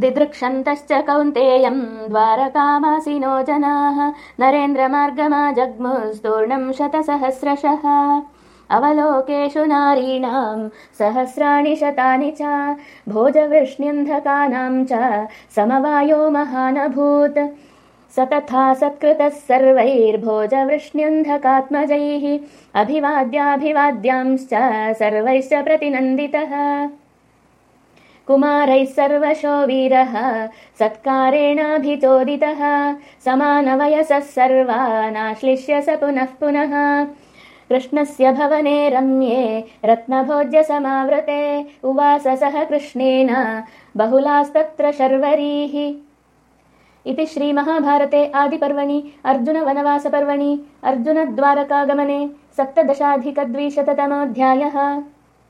दिदृक्षन्तश्च कौन्तेयम् द्वारकामासिनो जनाः नरेन्द्रमार्गमा जग्मुस्तूर्णम् शतसहस्रशः। अवलोकेषु नारीणाम् सहस्राणि शतानि च भोजवृष्ण्यन्धकानाम् च समवायो महानभूत्। स तथा सत्कृतः सर्वैर्भोजवृष्ण्यन्धकात्मजैः अभिवाद्याभिवाद्यांश्च सर्वैश्च प्रतिनन्दितः कुमारैः सर्वशो वीरः सत्कारेणाभिचोदितः समानवयसः सर्वानाश्लिष्य स पुनः पुनः। कृष्णस्य भवने रम्ये रत्नभोज्यसमावृते उवास सह कृष्णेन बहुलास्तत्र शर्वरीः। इति श्रीमहाभारते आदिपर्वणि अर्जुनवनवासपर्वणि अर्जुनद्वारकागमने सप्तदशाधिकद्विशततमोऽध्यायः